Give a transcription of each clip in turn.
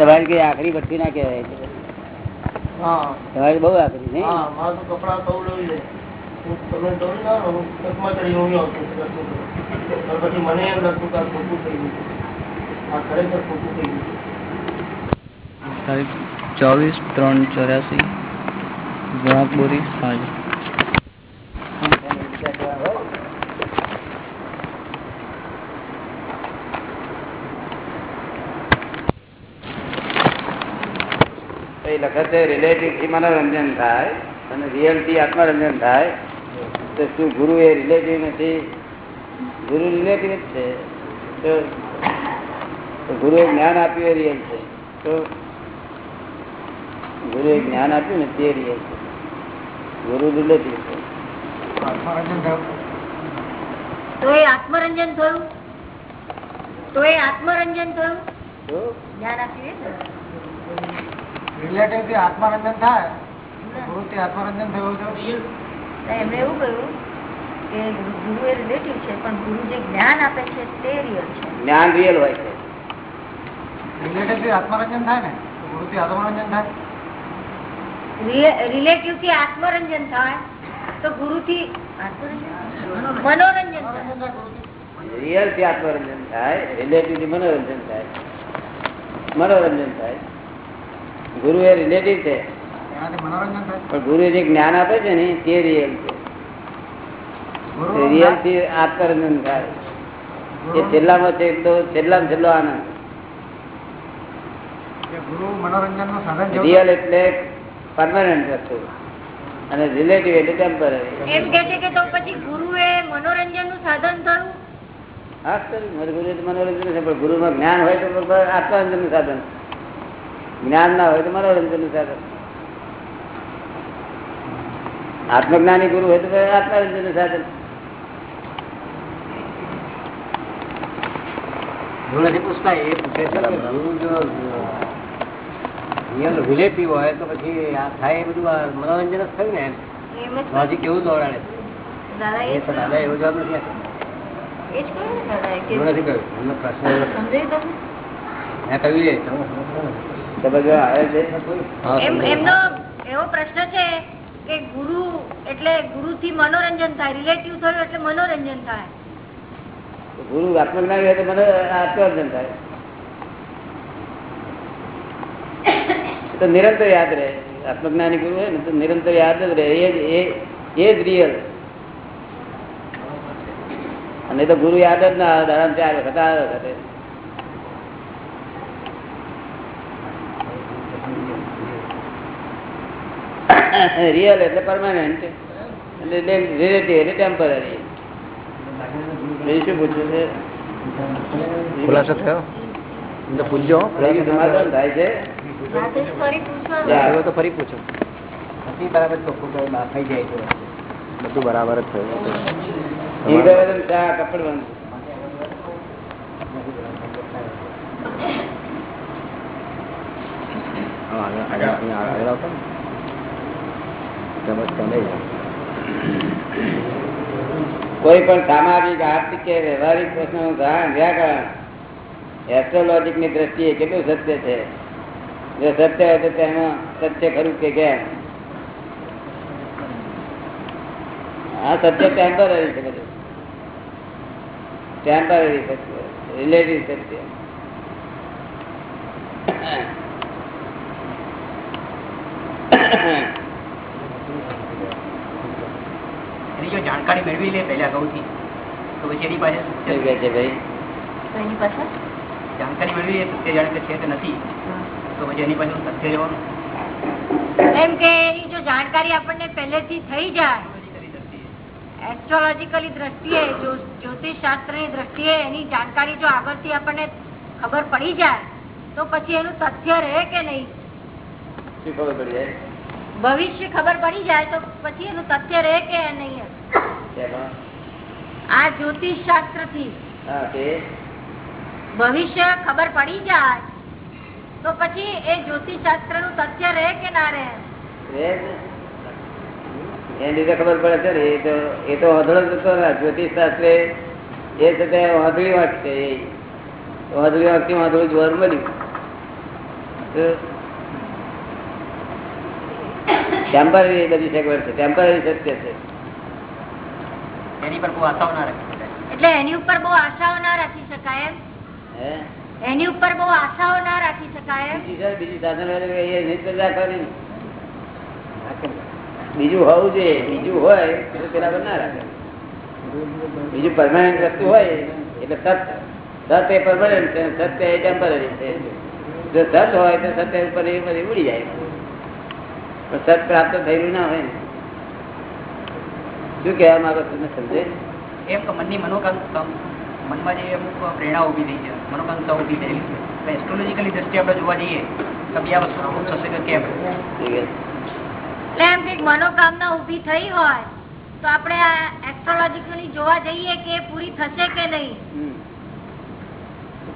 તમારી કઈ આખરી ભઠ્ઠી ના કહેવાય. હા. તમારી બહુ આખરી નહીં? હા મારું તો કપડા તોડી લે હું તમે તોડી ના હું ચકમાં ચડી હું આવતો દર્શન કરવા. પણ પછી મને એમ લાગતું કે આ ખોટું થઈ ગયું આ ખરેખર ખોટું થઈ ગયું તારીખ ચોવીસ ત્રણ ચોર્યાસી ગુણાકબોરી સાંજ એ લખે છે રિલેટિવથી મનોરંજન થાય અને રિયલથી આત્મરંજન થાય તો શું ગુરુ એ રિલેટિવ નથી? ગુરુ રિલેટિવ જ છે. તો ગુરુએ જ્ઞાન આપ્યું એ રિયલ છે. તો ગુરુએ જ્ઞાન આપ્યું ને તે રિયલ છે. ગુરુ રિલેટિવ છે. તો એ આત્મરંજન થયું? તો એ આત્મરંજન થયું? તો? જ્ઞાન આપ્યું? રિલેટિવથી આત્મરંજન થાય ગુરુ થી આત્મરંજન થયું એમણે એવું કહ્યું કે ગુરુ- એ રિલેટિવ છે પણ ગુરુ જે જ્ઞાન આપે છે તે રિયલ છે. જ્ઞાન રિયલ હોય છે. રિલેટિવથી આત્મરંજન થાય ને ગુરુ થી આત્મરંજન થાય? રિલેટિવથી આત્મરંજન થાય તો ગુરુ થી મનોરંજન થાય રિયલથી આત્મરંજન થાય રિલેટિવથી મનોરંજન થાય. મનોરંજન થાય. ગુરુ એ રિલેટિવ છે. એનાથી મનોરંજન થાય? પણ ગુરુ જે જ્ઞાન આપે છે ને તે રિયલ છે. રિયલથી આત્મરંજન થાય. એ છેલ્લામાં છે તો છેલ્લામાં છેલ્લો આનંદ. મનોરંજનનું સાધન રિયલ એટલે પરમાનન્ટ વસ્તુ. અને રિલેટિવ એટલે ટેમ્પરરી એમ કે છે કે તો પછી ગુરુ એ મનોરંજનનું સાધન થયું હા સર ગુરુ મનોરંજન છે પણ ગુરુમાં જ્ઞાન હોય તો આત્મરંજનનું સાધન. જ્ઞાન ના હોય તો મનોરંજનનું સાધન આત્મજ્ઞાની ગુરુ હોય તો આત્મરંજનનું સાધન પૂછે રિલેટિવ હોય તો આ થાય બધું મનોરંજન જ થયું ને કેવું દોડાડે? દાદા એવો જવાબ નથી આપ્યો. કહ્યું એમનો પ્રશ્ન મેં કહ્યું એમનો એવો પ્રશ્ન છે કે ગુરુ એટલે ગુરુ થી મનોરંજન થાય રિલેટિવ થયું એટલે મનોરંજન થાય. ગુરુ આત્મજ્ઞાની હોય તો મને આત્મરંજન થાય. તો નિરંતર યાદ રહે. આત્મજ્ઞાની ગુરુ હોય ને તો નિરંતર યાદ જ રહે. એ જ એ- એ જ રિયલ અને તો ગુરુ યાદ જ ના આવે દાડા ચાર વખત વખતે રિયલ એટલે પરમાનન્ટ એટલે રિલેટિવ એટલે ટેમ્પરરી શું પૂછ્યું છે? ખુલાસો થયો? પૂછજો થાય. છે? તો ફરી પૂછો. પછી બરાબર ચોખ્ખું થઈ જાય છે. બધું બરાબર જ થયું. ઇન્દ્રવદન શાહ આગળ આગળ અહીંયા ને. કોઈ પણ સામાજિક, આર્થિક કે વ્યવહારિક પ્રશ્નનું ધ્યાન વ્યાકરણ એસ્ટ્રોલોજીકની દ્રષ્ટિએ કેટલું સત્ય છે? જો સત્ય હોય તો તેમાં સત્ય ખરું કે કેમ? આ સત્ય ટેમ્પરરી છે બધું. ટેમ્પરરી સત્ય રિલેટિવ સત્ય એની જો જાણકારી મેળવી લે પહેલા અગાઉથી તો પછી એની પાસે શું? કહે છે ભાઈ? એની પાસે? જાણકારી મેળવી લે સત્ય જાણે છે કે નથી. તો પછી એની પાસે સત્ય રહેવાનું એમ કે એની જો જાણકારી આપણને પહેલેથી થઈ જાય એસ્ટ્રોલોજીકલી દ્રષ્ટિએ જો જ્યોતિષ શાસ્ત્રની દ્રષ્ટિએ એની જાણકારી જો આગળથી આપણને ખબર પડી જાય તો પછી એનું તથ્ય રહે કે નહીં? ભવિષ્ય ખબર પડી જાય તો પછી એનું તથ્ય રહે કે નહીં? આ જ્યોતિષ શાસ્ત્રથી ભવિષ્ય ખબર પડી જાય તો પછી એ જ્યોતિષ શાસ્ત્રનું સત્ય રહે કે ના. રહે. ખબર પડે છે ને એ તો એ તો વાંધળો જ જ્યોતિષ શાસ્ત્ર એ છે તે વાંધળી વાત છે વાંધળી વાંકથી વાંધળું જોવાનું મળ્યું ટેમ્પરરી બધી સગવડ છે? ટેમ્પરરી સત્ય છે. એની પર બહુ આશાઓ ના રાખી શકાય. એટલે એની ઉપર બહુ આશાઓ ના રાખી શકાય એમ? એની ઉપર બહુ આશાઓ ના રાખી શકાય બીજી સાધન બીજું હોવું જોઈએ. બીજું હોય તો પેલા પર ના રાખે. બીજું પરમાનન્ટ વસ્તુ હોય એટલે સત સત એ પરમાનન્ટ છે. સત્ય એ ટેમ્પરરી છે. જો સત હોય તો સત્ય ઉપર એ ઉડી જાય. પણ સત પ્રાપ્ત થયેલું ના હોય ને. શું કહેવા માંગો તમને સમજે એમ કે મનની મનોકાંક્ષા મનમાં જે અમુક પ્રેરણા ઊભી થઈ છે મનોકાંક્ષા ઊભી થયેલી છે. એસ્ટ્રોલોજીકલી દ્રષ્ટિએ આપણે જોવા જઈએ તો બી આ વસ્તુ થશે કે કેમ? એટલે એમ કંઈક મનોકામના ઊભી થઈ હોય તો આપણે એસ્ટ્રોલોજીકલી જોવા જઈએ કે એ પૂરી થશે કે નહીં.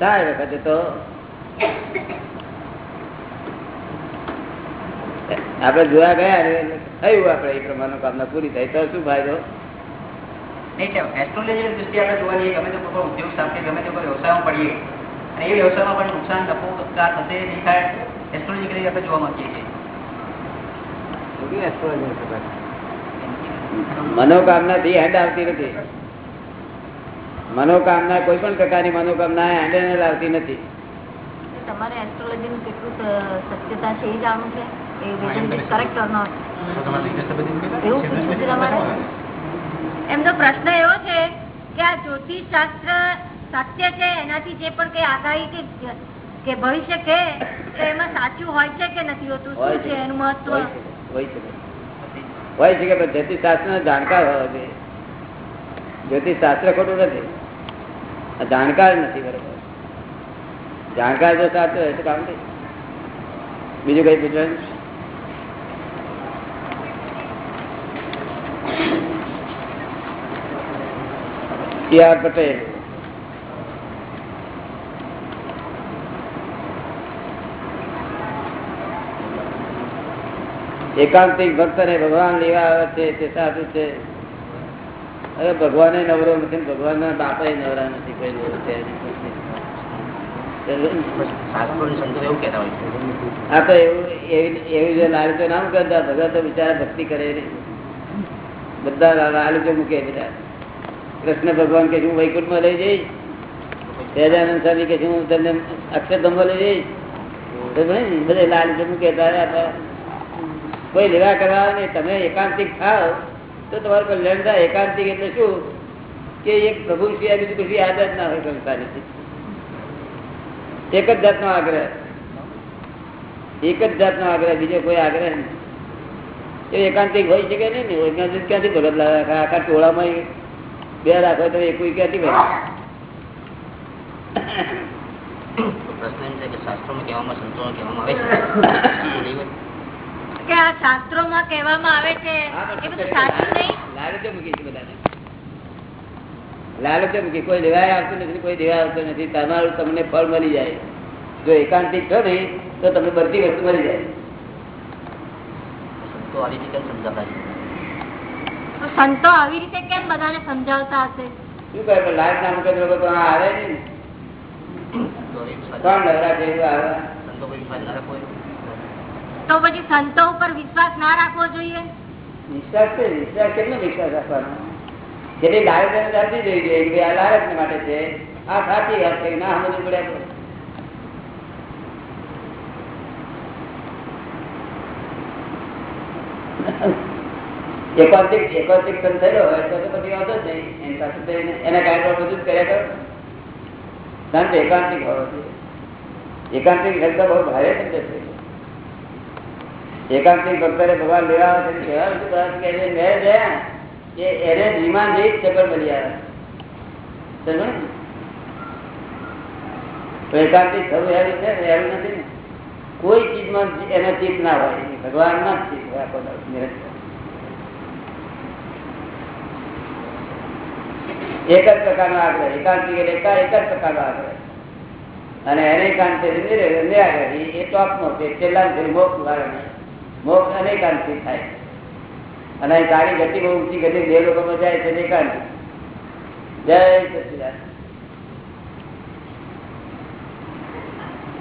થાય વખતે તો આપડે જોવા ગયા થયું આપડે એ પ્રમાણે કામના પૂરી થાય. તો શું ફાયદો? એટલે દ્રષ્ટિએ આપણે જોવા જઈએ ગમે તે કોઈ ઉદ્યોગ સાથે ગમે તે કોઈ વ્યવસાયમાં પડીએ. અને એ વ્યવસાયમાં પણ નુકસાન નફો થશે નહીં થાય એસ્ટ્રોલોજીકલી આપણે જોવા માંગીએ છીએ. મનોકામના થી હેન્ડ આવતી નથી. મનોકામના કોઈ પણ પ્રકારની મનોકામના હેન્ડ આવતી નથી. તમારે એસ્ટ્રોલોજીનું કેટલું સત્યતા છે એ જાણવું છે? કરેક્ટ ઓર નોટ એવું પૂછવું છે તમારે? એમનો પ્રશ્ન એવો છે કે આ જ્યોતિષ શાસ્ત્ર સત્ય છે એનાથી જે પણ કઈ આગાહી કે કે ભવિષ્ય કે એમાં સાચું હોય છે કે નથી હોતું? શું છે એનું મહત્વ? હોય છે. કે જ્યોતિષ શાસ્ત્ર જાણકાર હોવા જોઈએ. જ્યોતિષ શાસ્ત્ર ખોટું નથી. જાણકાર નથી બરોબર. જાણકાર જો સાચો હોય તો કામ નહીં. બીજું કઈ પૂછવાનું? પટેલ. એકાંતિક ભક્ત ને ભગવાન લેવા આવે છે, તે સાચું છે. અરે ભગવાને નવરો નથી ભગવાન ભગવાનના બાપા નવરા નથી કોઈ નવરો છે નહીં. શાસ્ત્રોની સંતો એવું કહેતા હોય છે આ તો એવું, એવી બધા લાલચો મૂકે બધા કૃષ્ણ ભગવાન કે હું વૈકુંઠમાં લઈ જઈશ સહેજાનંદ સ્વામી કે હું તમને અક્ષરધામમાં લઈ જઈશ. બધે લાલચો મૂકે તારે કોઈ લેવા કરવા નહીં, તમે એકાંતિક થાવ તો તમારું કલ્યાણ થાય. એકાંતિક એટલે શું? કે એક પ્રભુ સિવાય બીજું કશું યાદ જ ના હોય સંસારી એક જ જાતનો આગ્રહ. એક જ જાતનો આગ્રહ બીજો કોઈ આગ્રહ નહીં. એ એકાંતિક હોય શકે નહીં ને? એકાંતિક ક્યાંથી ભગત લાવે? આખા આખા ટોળામાં બે રાખો તો એક ક્યાંથી ભાઈ પ્રશ્ન એમ છે કે શાસ્ત્રોમાં કહેવામાં કહેવામાં આવે છે? કે આ શાસ્ત્રોમાં કહેવામાં આવે છે? એ બધું સાચું નહીં? લાલચો મૂકી છે બધાને. લાલચો મૂકી કોઈ લેવાય આવતું નથી કોઈ દેવા આવતું નથી. તમારું તમને ફળ મળી જાય. જો એકાંતિક છો ને તો તમને બધી વસ્તુ મળી જાય. સંતો આવી રીતે કેમ સમજાતા છે તો સંતો આવી રીતે કેમ બધાને સમજાવતા હશે? શું કહે પણ લાજ નામ કે લોકો તો આ આવે ને. સંતો હવે વિશ્વાસ કોણ નવરા છે? એવું આવે સંતો પર વિશ્વાસ ના રાખવો તો પછી સંતો ઉપર વિશ્વાસ ના રાખવો જોઈએ? વિશ્વાસ છે વિશ્વાસ કેટલો વિશ્વાસ રાખવાનો? કેટલી લાલચ ચાલતી જવી જોઈએ કે આ લાલચ માટે છે. આ સાચી વાત છે, ના સમજવું પડે એકાંતિક એકાંતિક વાંધો જ નહીં. એની પાસે એના કાયદો બધું જ કર્યા કરો સંત એકાંતિક હોવો જોઈએ બહુ ભારે શબ્દ ભક્તરે ભગવાન લેવા આવે છે, મેં કે એને જેવી જ ચક્કર મળી આવે. એકાંતિક થવું હેરું છે ને નથી ને? કોઈ ચીજમાં એનો ચિત્ત ના હોય ભગવાન ના જ ચિત્ત હોય. એક જ પ્રકારનો આગ્રહ એકાંતિક એટલે એકા- એક જ પ્રકારનો આગ્રહ. અને એને એકાંત આગ્રહ એ ટોપનો છે, છેલ્લા મોક્ષ વાળાને મોક્ષ અનેકાંતિ થાય. અને અહીં તારી ગતિ બહુ ઊંચી ગતિ બે લોકોમાં જાય છે એકાંત જય સચિદાન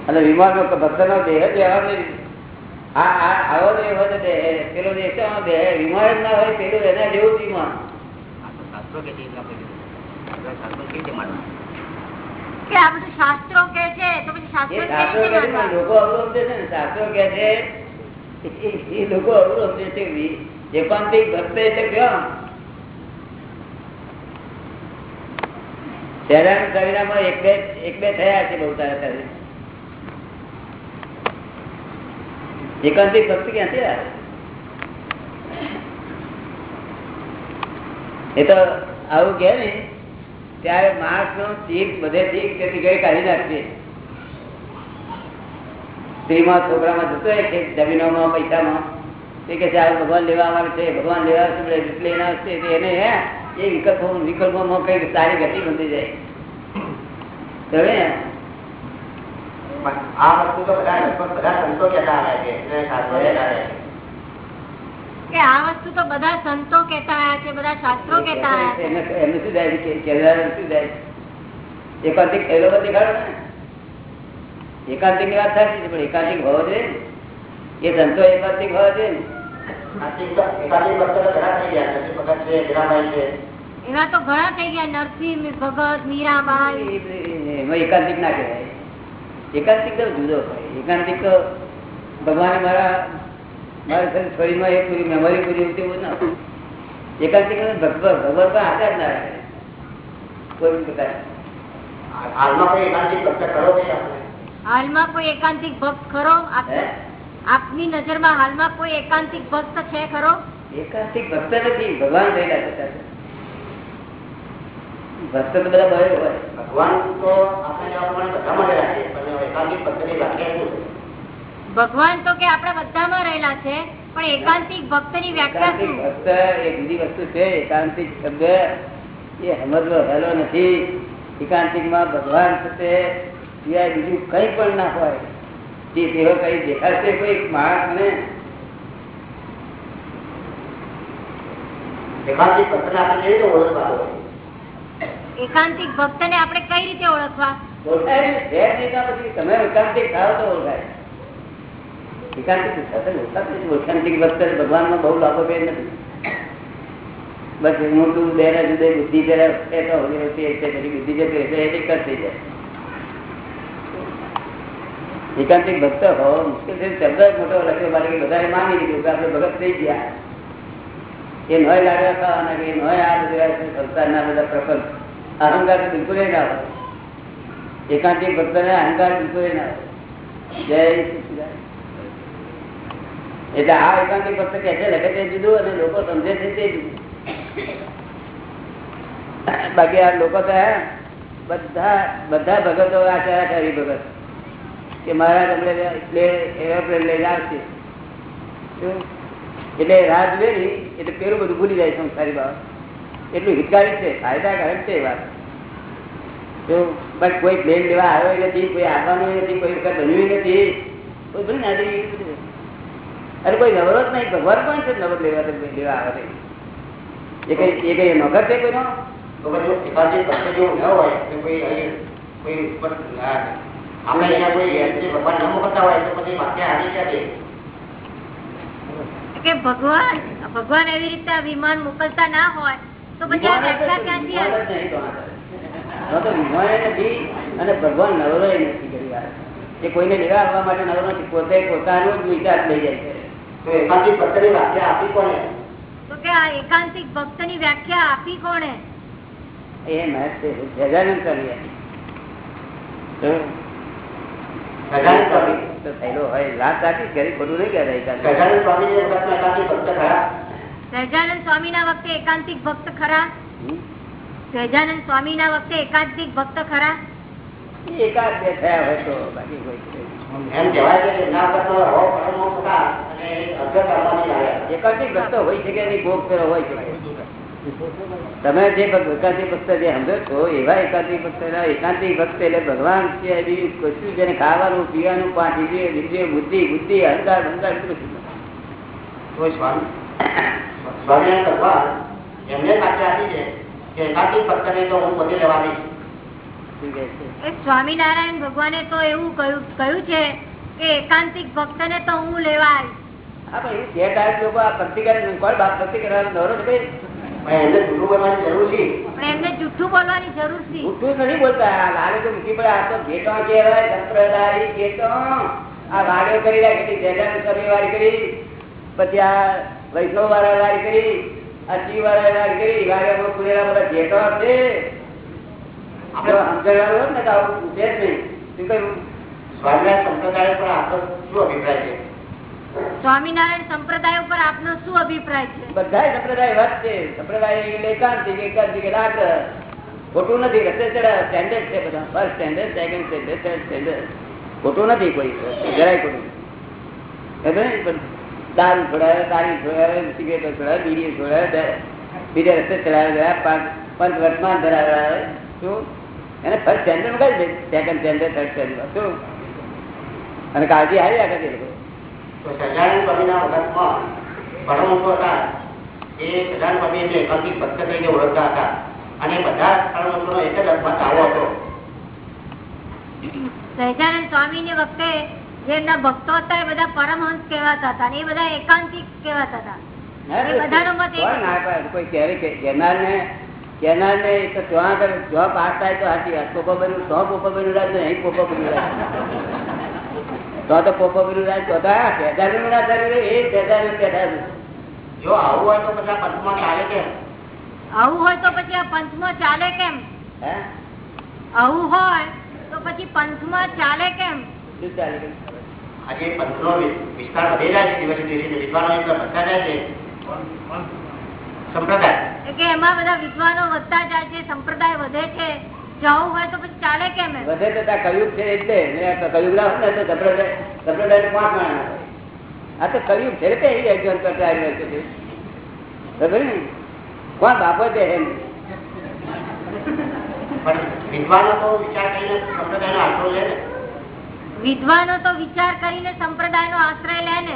અને વિમાન નો ભક્ત નો દેહ જ એવા નહીં. આ આ આવો દેહ હોય દેહ પેલો દેહ દેહ વિમાન જ ના હોય પેલું એના જેવું વિમાન. શાસ્ત્રો કે છે? લોકો અવરોધ છે ને શાસ્ત્રો કે છે લોકો અવરોધ છે એકાંતિક ભક્ત એટલે ક્યાં શહેરાના સંવિધાનમાં એક બે એક બે થયા છે બહુ તારા તારે. એકાંતિક ભક્ત ક્યાંથી આવે એ તો આવું કે ને, ત્યારે માણસ નો ચીક બધેથી તેથી ગઈ કાઢી નાખશે સ્ત્રીમાં, છોકરામાં જતો હોય કે જમીનોમાં, પૈસામાં. કે ભગવાન લેવા આવે છે ભગવાન લેવા આવે છે એટલે એના હસ્તે એને હે એ વિકલ્પો વિકલ્પોમાં કંઈક સારી ગતિ બંધી જાય. તમે? આ વસ્તુ તો બધા બધા સંતો કહેતા આવ્યા છે આ વસ્તુ તો બધા સંતો કેતા આવ્યા છે બધા શાસ્ત્રો કેતા આવ્યા એમને શું જાય શું જાય એકાંતિક થયેલો હોય દેખાડો ને? એકાંતિકની વાત થાય છે પણ એકાંતિક હોવો જોઈએ. એ સંતો એકાંતિક હોવા જોઈએ ને? એવા તો ઘણા થઈ ગયા. નરસિંહ ભગત મીરાબાઈ. એકાંતિક ના કહેવાય. એકાંતિક તો જુદો હોય. એકાંતિક તો ભગવાને મારા મારા શરીરમાં એક પૂરી મેમરી પૂરી એવું તેવું ના એકાંતિક ભગવાન ભગવાન પણ આધાર ના રહે કોઈ બી હાલમાં કોઈ એકાંતિક ભક્ત ખરો નહીં હાલમાં કોઈ એકાંતિક ભક્ત ખરો? આપ- હે? આપની નજરમાં હાલમાં કોઈ એકાંતિક ભક્ત છે ખરો? એકાંતિક ભક્ત નથી ભગવાન થયેલા છે. ભક્ત તો બધા હોય. ભગવાન તો ભગવાન કે આપણે બધામાં રહેલા છે પણ એકાંતિક ભક્તની વ્યાખ્યા શું? ભક્ત એ બીજી વસ્તુ છે એકાંતિક શબ્દ એ સમજવો હેલો નથી. એકાંતિકમાં ભગવાન છે સિવાય બીજું કઈ પણ ના હોય. જે તેઓ કઈ દેખાશે કોઈ માણસ ને એકાંતિક ભક્તને આપણે કેવી રીતે ઓળખવાનો એકાંતિક ભક્તને આપણે કઈ રીતે ઓળખવા? ભગવાન ને તો તો ભક્ત બહુ લાભો કઈ નથી. બસ મોટું બે જુદે બુદ્ધિ જરા તો બુદ્ધિ જતી રહેશે એ એક જ થઈ જાય. એકાંતિક ભક્ત હો, મુશ્કેલ છે. શબ્દ મોટો લખ્યો, મારે બધાએ માની લીધું કે આપણે ભગત થઈ ગયા. એ નય લાગ્યા ખાવાના કે નય આ બધા સંસારના બધા પ્રકલ્પ અહંકાર બિલકુલ ના હોય. એકાંતિક ભક્ત ને અહંકાર બિલકુલ ના હોય. જય એટલે આ એકાંતિક ભક્ત કે છે, લખે તે જુદું અને લોકો સમજે છે તે જુદું. બાકી આ લોકો તો બધા બધા ભગતો આચાર્ય હરિભગત. કે મહારાજ અમને એરોપ્લેન લઈને આવશે. એટલે રાત જુએ એટલે પેલું બધું ભૂલી જાય સંસારી બાબત. એટલું હિતકારી છે, ફાયદાકારક છે વાત. તો બસ કોઈ પ્લેન લેવા આવ્યો નથી, કોઈ આવવાનું નથી, કોઈ વખત બન્યું નથી. કોઈ ભલે ના દેવી અરે કોઈ નવરો જ નહીં, ભગવાન પણ છે નવર લેવા લેવા આવે એ કઈ એ કઈ નગર છે કોઈનો? જેવું ન હોય કોઈ કોઈ આપણે અહીંયા કોઈ ભગવાન ન મોકલતા હોય તો પછી વાક્ય આવી શકે કે ભગવાન ભગવાન એવી રીતે વિમાન મોકલતા ના હોય તો પછી આ વ્યાખ્યા ક્યાંથી આવી? અને ભગવાન નવરો નથી કરી એ કોઈને લેવા આવવા માટે નવરો નથી. પોતે પોતાનો જ વિચાર લઈ જાય તો એકાંતિક ભક્તની વ્યાખ્યા આપી કોને તો કે આ એકાંતિક ભક્તની વ્યાખ્યા આપી કોણે? એ મહેશ છે સજાનંદ સ્વામી આપી. તો સજાનંદ સ્વામી તો થયેલો હોય. લાભ નહીં કહેવાય સહજાનંદ સ્વામી ના વખતે એકાંતિક ભક્ત ખરા? સહજાનંદ સ્વામી ના વખતે એકાંતિક ભક્ત ખરા? એકાદ બે થયા હોય તો બાકી એમ કહેવાય છે કે પરમો અને એકાંતિક ભક્ત હોય શકે નહીં? ભોગ હોય શકે તમે જે એકાંતિક ભક્ત જે સમજો છો એવા એકાંતિક ભક્ત એકાંતિક ભક્ત એટલે ભગવાન છે બીજું કશું જેને ખાવાનું પીવાનું પાણી ઇન્દ્રિય બુદ્ધિ બુદ્ધિ અહંકાર અહંકાર સ્વામિનારાયણ એમને સાચી આપી છે કે એકાંતિક ભક્તને તો હું બધી લેવા દઈશ. શું કહે છે? એ સ્વામિનારાયણ ભગવાને તો એવું કહ્યું કહ્યું છે કે એકાંતિક ભક્ત ને તો હું લેવા આવીશ. હા ભાઈ જે ટાઈપ લોકો આ પ્રતિકાર કરે છે, કોઈ બાપ ભક્તિ કરવાનો દોરો છે ભાઈ? એમને જૂઠું બોલવાની જરૂર છે. પણ એમને જુઠ્ઠું બોલવાની જરૂર છે. ઉઠું નથી બોલતા. આ તો મૂકી પડે. આ તો ઘેટો કહેવાય સંપ્રદાય ઘેટો આ વાડીઓ કરી રાખી જૈન સ્વામી વાળી કરી. પછી આ વૈષ્ણવ વાળા વાળી કરી આ વાળા વાળી કરી. વાડીઓમાં ખુલેલા બધા ઘેટો છે. આપણે સમજણવાનું ને તો આવું છે. જ નહીં શું કહ્યું? સ્વામિનારાયણ સંપ્રદાય પર આપણો શું અભિપ્રાય છે? સ્વામિનારાયણ સંપ્રદાય ઉપર આપનો શું અભિપ્રાય છે? બધા સંપ્રદાય વાત છે. સંપ્રદાય એટલે એકાંતિક એકાંતિક એટલે ખોટું નથી. રસ્તે ચડા સ્ટેન્ડર્ડ છે બધા. First standard second standard third standard ખોટું નથી કોઈ. જરાય ખોટું દારૂ છોડાવે તારી છોડાવે સિગરેટો છોડાવે બીડી છોડાવે બીજા રસ્તે ચડાવે ગયા પાંચ, પંચ વર્તમાન ધરાવે શું? એને ફર્સ્ટ સ્ટેન્ડર્ડ કરી છે? સેકન્ડ સ્ટેન્ડર્ડ થર્ડ સ્ટેન્ડર્ડ શું? અને કાળજી રાખે છે એ લોકો. તો સજાનંદ સ્વામીના વખતમાં પરમહંસો હતા એ સજાનંદ સ્વામી એટલે એકાંતિક ભક્ત તરીકે ઓળખતા હતા. અને બધા પરમહંસોનો એક જ અર્થમાં આવો હતો. સહજાનંદ સ્વામી ને વખતે જે એમના ભક્તો હતા એ બધા પરમહંસ કહેવાતા હતા એ બધા એકાંતિક કહેવાતા હતા. એ બધાનો મત એક કોઈ ના ક્યારે કે- કહેનારને કહેનારને એ તો જો પાસ થાય તો સાચી વાત. પોપો બન્યું તો પોપો બન્યું રાજ અહીં પોપો બન્યું રાજ. તો તો પોપો બન્યું રાજ તો શેજારનું ના થયું એ શેજારનું બેઠા જો આવું હોય તો પછી આ પંચમો ચાલે કેમ? આવું હોય તો પછી આ પંથમાં ચાલે કેમ? હે? આવું હોય તો પછી પંચમો ચાલે કેમ? શું ચાલે કેમ? આજે પંથનો વિ- વિસ્તાર વધે જાય છે દિવસે દિવસે વિદ્વાનો વધતા જાય છે. સંપ્રદાય. એટલે કે એમાં બધા વિદ્વાનો વધતા જાય છે સંપ્રદાય વધે છે. જવું હોય તો પછી ચાલે કેમ વધે તો ત્યાં છે એટલે ને ના હોય ને તો સંપ્રદાય સંપ્રદાય પાંચ માણસ આ તો કળિયુગ છે એટલે એ કરતા આવી છે ખબર ને? કોણ બાપો છે એમ? વિદ્વાનો તો વિચાર કરીને સંપ્રદાયનો આશરો લે ને. વિદ્વાનો તો વિચાર કરીને સંપ્રદાયનો આશ્રય લે ને.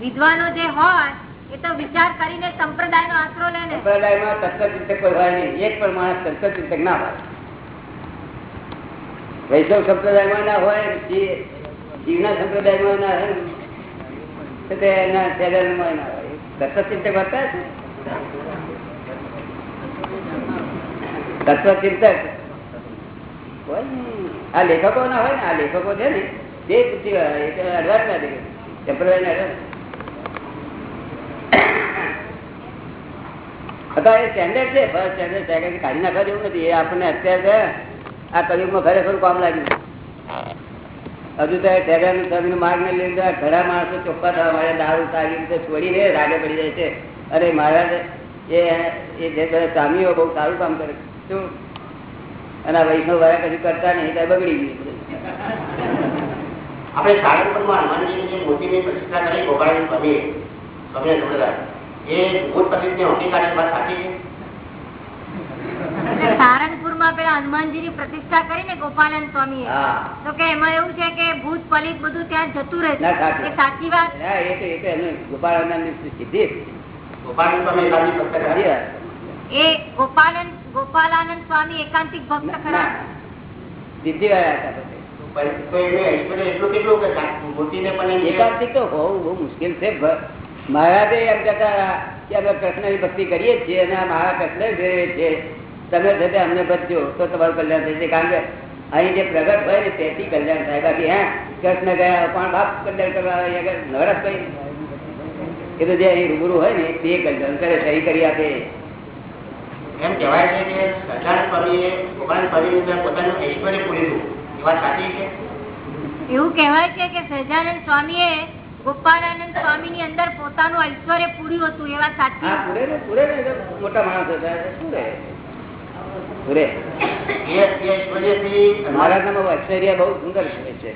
વિદ્વાનો જે હોય એ તો વિચાર કરીને સંપ્રદાયનો આશરો લે ને. સંપ્રદાયમાં તત્વચિંતક કોઈ હોય નહીં. એક પણ માણસ તત્વચિંતક ના હોય. વૈષ્ણવ સંપ્રદાયમાં ના હોય જીવના સંપ્રદાયમાં ના હોય, તો એના શેરરમાં ના હતા આ લેખકો ના હોય ને, આ લેખકો છે ને તે પૂછી અડવાજ ના દે. સંપ્રદાય ના અડવાજ એ સ્ટેન્ડર્ડ છે ફર્સ્ટ સ્ટેન્ડર્ડ કાઢી નાખવા જેવું નથી. એ આપણને અત્યારે આ કલયુગમાં ખરેખર કામ લાગ્યું. હજુ તો ઠેરાનું સ્વામીનું માર્ગ ને લીધે ઘણા માણસો ચોખ્ખા થવા માટે દારૂ સારી રીતે છોડીને રાગે પડી જાય છે. અરે મહારાજ એ એ જે સ્વામીઓ બહુ સારું કામ કરે શું? અને વૈષ્ણવ વાળા કશું કરતા નહીં ત્યારે બગડી ગયું આપણે સાળંગપુરમાં હનુમાનજીની જે પ્રતિષ્ઠા કરી ગોપાળાજી સ્વામીએ સ્વામીએ જોડેલા એ ભૂત પતિતની હકીકાતની વાત સાચી છે? સારંગપુરમાં પેલા હનુમાનજી ની પ્રતિષ્ઠા કરી ને ગોપાલન સ્વામી તો કે એમાં એવું છે કે ભૂત પલિત બધું ત્યાં જતું રહે છે. સાચી. વાત? હા, એ એ ગોપાલન ગોપાલાનંદ સ્વામી એકાંતિક ભક્ત ખરા? કે એકાંતિક તો હોવું બહુ મુશ્કેલ છે. મહારાજે એમ કહેતા કે અમે કૃષ્ણની ભક્તિ કરીએ છીએ અને મહારાજ કૃષ્ણ છે. તમે સાથે અમને બચજો તો તમારું કલ્યાણ થશે. કારણ કે અહીં જે પ્રગટ હોય ને તેથી કલ્યાણ થાય. બાકી હા કૃષ્ણ ગયા પણ બાપ કલ્યાણ કરવા નવરસ કઈ એ તો જે અહીં રૂબરૂ હોય ને તે કલ્યાણ કરે સહી કરી આપે. એમ કહેવાય છે કે સહજાનંદ સ્વામીએ ગોપાળાનંદ સ્વામીની પોતાનું ઐશ્વર્ય પૂરી એ વાત સાચી છે? એવું કહેવાય છે કે સહજાનંદ સ્વામીએ ગોપાલાનંદ સ્વામી ની અંદર પોતાનું ઐશ્વર્ય પૂર્યું હતું એ વાત સાચી. મોટા માણસ હતા શું ઐશ્વર્યથી મહારાજ નામ ઐશ્વર્ય બહુ સુંદર છે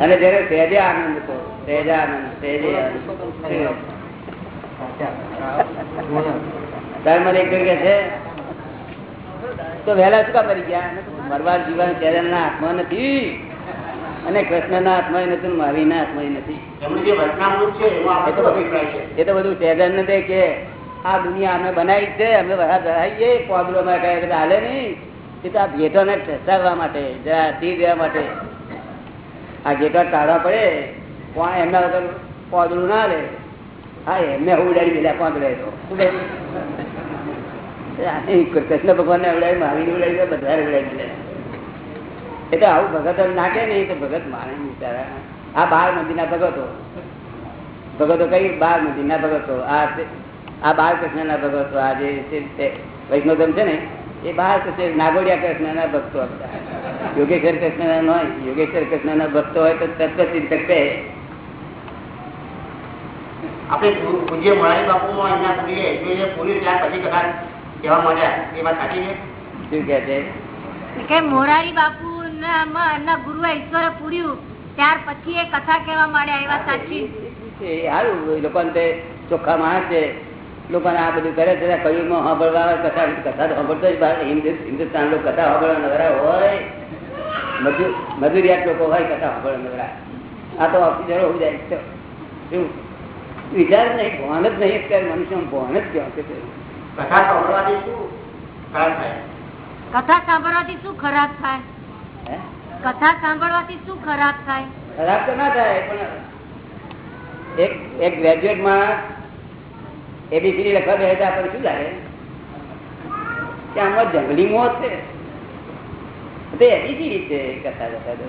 અને જયારે સહેજે આનંદ હતો સહેજે આનંદ સહેજે મને એક છે? તો વહેલા શું કામ મરી ગયા? મરવા જીવન ચેરનના હાથમાં નથી. અને કૃષ્ણના હાથમાં નથી મારી મારીના હાથમાં નથી. એ તો બધું તો ને કે આ દુનિયા અમે બનાવી છે અમે બધા ધરાવીએ પોદરો માં કઈ બધા હાલે નહીં. એ તો આ ઘેટોને ઠસાડવા માટે જરા ધી દેવા માટે. આ ઘેટો ટાળવા પડે. કોણ એમના વગર પોદરું ના લે હા એમને ઉડાડી દીધા પોદરે તો? કૃષ્ણ ભગવાન ને ઉડાડી મહાવીર ઉડાવી દીધા, બધા ઉડાવી દીધા એ તો આવું ભગત નાખે નહીં તો ભગત મારે બિચારા. આ બાર મંદિર ના ભગતો. ભગતો કઈ બાર મંદિર ના ભગતો? આ આ બાર કૃષ્ણ ના ભગતો આ જે વૈષ્ણવધમ છે ને એ બાળકૃષ્ણ નાગોડિયા કૃષ્ણ ના ભક્તો યોગેશ્વર કૃષ્ણ ના ન હોય. યોગેશ્વર કૃષ્ણ ના ભક્તો હોય તો તત્વ કહે આપણે પૂજ્ય મોરારી બાપુ એમના પૂરીએ એટલે પૂરી ત્યાર પછી કદાચ કહેવા માંડ્યા. એ વાત સાચી છે? શું કે છે? કે મોરારી બાપુ એમના ગુરુએ ઈશ્વરે પૂર્યું. ત્યાર પછી એ કથા કહેવા માંડ્યા. એ વાત સાચી. સારું લોકો ચોખ્ખા માણસ છે. લોકોને આ બધું કરે છે કયુગમાં સાંભળવા આવે કથા કથા તો સાંભળતો જ બહાર હિન્દુસ્તાન લોકો કથા સાંભળવા નવરા હોય. મજૂર મજૂરિયાત લોકો હોય કથા સાંભળવા નવરા. આ તો ઓફિસરો હોય જાય છે. શું? વિચાર નહીં ભાન જ નહીં અત્યારે મનુષ્ય ભાન જ ક્યાં છે કથા સાંભળવાથી શું ખરાબ થાય? કથા સાંભળવાથી શું ખરાબ થાય? હે? કથા સાંભળવાથી શું ખરાબ થાય? ખરાબ તો ના થાય પણ એક એક ગ્રેજ્યુએટ માણસ એબીસીડી લખવા બે હતા આપણને શું લાગે? કે આમાં જંગલી મોત છે તે એબીસીડી છે કથા કથા તો.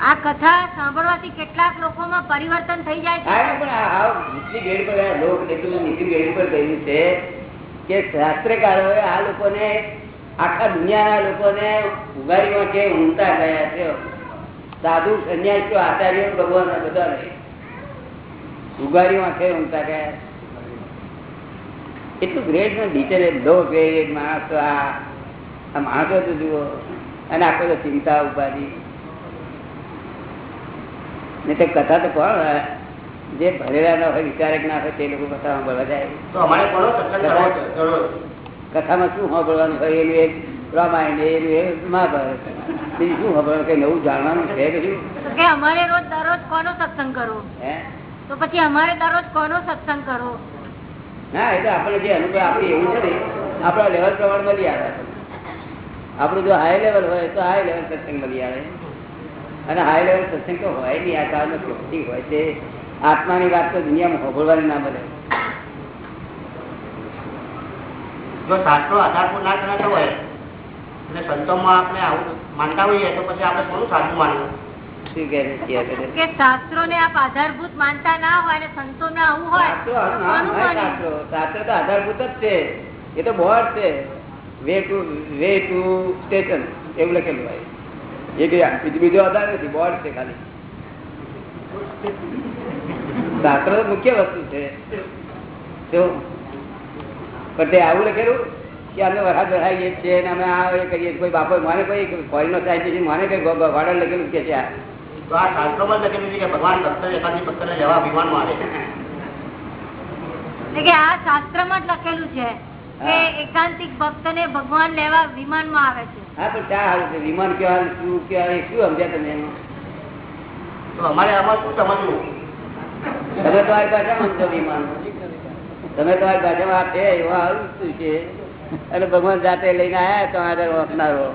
આ કથા સાંભળવાથી કેટલાક લોકોમાં પરિવર્તન થઈ જાય લોક છે કે શાસ્ત્રકારો આ લોકોને આખા દુનિયાના લોકોને ઉગાડીમાં કે ઊંઘતા ગયા છે. સાધુ સંન્યાસીઓ આચાર્ય ભગવાન બધા નહીં ઉગાડીમાં કે ઊંઘતા ગયા એટલું ગ્રેડ ને ડીચર લો ગ્રેડ માણસ આ માણસો તો જુઓ. અને આખો તો ચિંતા ઉપાધિ. ને તે કથા તો કોણ જે ભરેલા ના હોય વિચારક ના હોય તે લોકો કથા ભરવા જાય? કથામાં શું સાંભળવાનું હોય એનું એક રામાયણ એ મહાભારત બીજું શું ખબર કઈ નવું જાણવાનું છે કે અમારે રોજ દરરોજ કોનો સત્સંગ કરો તો પછી અમારે દરરોજ કોનો સત્સંગ કરો ના એ તો આપણે જે અનુભવ આપણે એવું છે ને આપણા લેવલ પ્રમાણે મળી આવે. આપણું જો હાઈ લેવલ હોય તો હાઈ લેવલ સત્સંગ મળી આવે. અને હાઈ લેવલ સત્સંગ તો હોય નહીં આ કાળમાં ચોખ્ખી હોય છે. આત્માની વાત તો દુનિયામાં હોભળવાની ના મળે. જો શાસ્ત્રો આધારભૂત ના કરાતો હોય અને સંતોમાં આપણે આવું માનતા હોઈએ તો પછી આપણે થોડું સાચું માનવું? કે શાસ્ત્રો ને આપ આધારભૂત માનતા ના હોય અને સંતો ને આવું હોય શાસ્ત્રો તો આધારભૂત જ છે. એ તો બોર્ડ છે. Way to way to station એવું લખેલું હોય. એ કઈ બીજો આધાર નથી બોર્ડ છે ખાલી. શાસ્ત્ર મુખ્ય વસ્તુ છે. જો પણ તે આવું લખેલું? કે અમે વરસાદ વરાઈએ છીએ અને અમે આ કરીએ કોઈ બાપો મને કોઈ ફોરેનનો સાયન્ટિસ્ટ મને કઈ ગોડાળ લખેલું કે છે આ. શાસ્ત્રોમાં લખેલું છે કે ભગવાન ભક્ત એકાદી ભક્તને લેવા વિમાનમાં આવે એટલે કે આ શાસ્ત્રમાં જ લખેલું છે કે એકાંતિક ભક્ત ને ભગવાન લેવા વિમાનમાં આવે છે. હા પણ ત્યાં સારું છે. વિમાન કેવા શું કેવા શું સમજ્યા તમે એમાં? તો અમારે આમાં શું સમજવું તમે તમારી ભાષામાં સમજો વિમાન તમે તમારી ભાષામાં આ છે એવા આવું શું છે? અને ભગવાન જાતે લઈને આયા તો આગળ વખનારો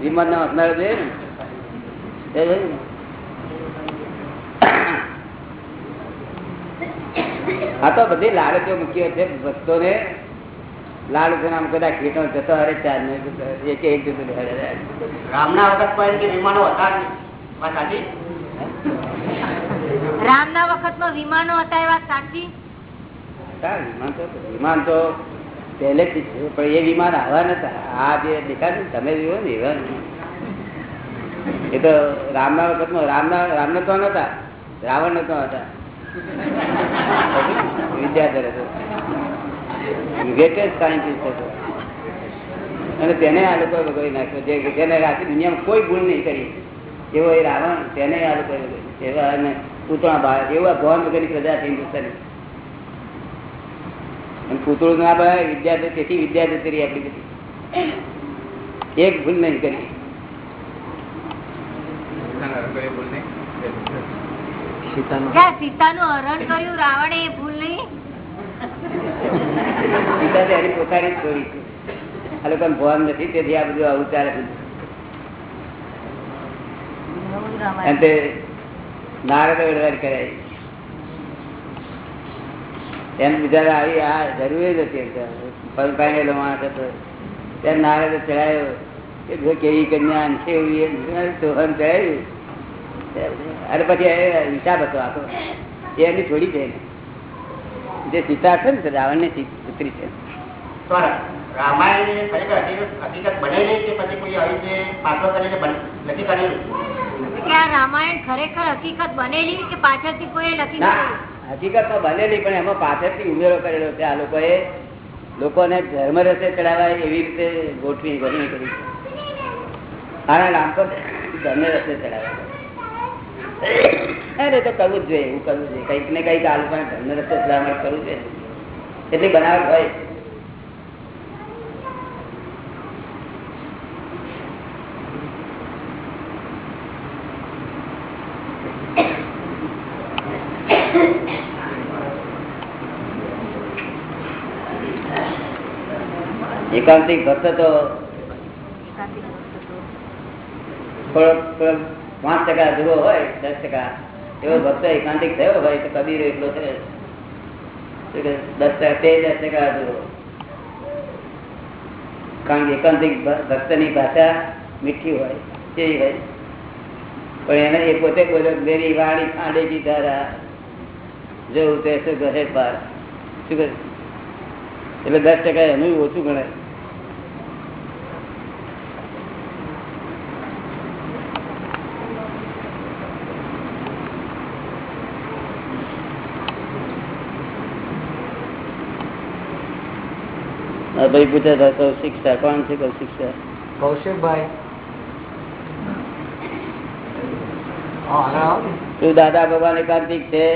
વિમાન ના વખનારો છે ને? એ છે ને? આ તો બધી લાલચો મુખ્ય છે ભક્તોને. લાલચો નામ કદાચ ખેતો જતો હરે ચાર ને એક એક જતો હરે. રામના વખત પણ કે વિમાનો હતા રામના વખતમાં વખતમાં વિમાનો હતા એ વાત સાચી? વિમાન તો વિમાન તો પહેલેથી પણ એ વિમાન આવા નતા. આ જે દેખાતું તમે જોયો ને, એવા એ તો રામના વખતમાં, રામના, રામને તો નતા. રાવણ નતો હતા. વિદ્યાધર હતો ગ્રેટેસ્ટ સાયન્ટિસ્ટ હતો. અને તેને આ લોકો ભગવી નાખ્યો. જે જેને આખી દુનિયામાં કોઈ ભૂલ નહીં કરી. એવો એ રાવણ, તેને આ લોકો એવા અને પૂતળા ભાવ એવા ભવન વગરની પ્રજા છે હિન્દુસ્તાની પૂતળું ના બનાવે વિદ્યાર્થી તેથી વિદ્યાર્થી કરી આપી બધી એક ભૂલ નહીં કરી. સીતાનું હરણ કર્યું રાવણે એ ભૂલ નહીં. સીતા તો પોતાની છોડી આ લોકોને ભાન નથી તેથી આ બધું આવું ચાલે. નારદ વ્યવહાર કરાય. એમ બિચારા આવી આ જરૂરી જ હતી પગ પાડેલો માણસ હતો. ત્યારે નારદ ચડાયો. કે જો કેવી કન્યા કેવી એમ. ચડાવ્યું અને પછી એ હિસાબ હતો આખો. એ એની છોડી છે જે સીતા છે ને રાવણની પુત્રી છે. રામાયણ ખરેખર હકીકત બનેલી કે પછી કોઈ આવી કરીને બન- કરેલું? આ રામાયણ ખરેખર હકીકત બનેલી કે પાછળથી કોઈ લખી? હકીકતમાં બનેલી પણ એમાં પાછળથી ઉમેરો કરેલો છે. આ લોકોએ લોકોને ધર્મ રસે ચડાવાય એવી રીતે ગોઠવી ગણી કરી આના નામ પર ધર્મ રસ્તે ચડાવાય. અરે, તો કરવું જ જોઈએ, એવું કરવું જોઈએ. કંઈક ને કંઈક આ લોકોને ધર્મ રસ્તે ચડાવવા કરવું જોઈએ. એટલી બનાવટ હોય. એકાંતિક ભક્ત તો તો. પાંચ ટકા અધૂરો હોય દસ ટકા. એવો ભક્ત એકાંતિક થયો હોય તો કબીર એટલો છે. દસ ટકા તે દસ ટકા અધૂરો કારણ કે એકાંતિક ભક્તની ભાષા મીઠી હોય કેવી હોય. પણ એને એ પોતે બોલે મેરી વાણી ખાંડે કી ધારા જોવું તે શું કહે પાર. શું કહે એટલે દસ ટકા એનું ઓછું ગણાય. ભાઈ પૂછે છે કોણ છે કૌ શિક્ષા કૌશિકભાઈ. તું દાદા ભગવાન એકાંતિક છે?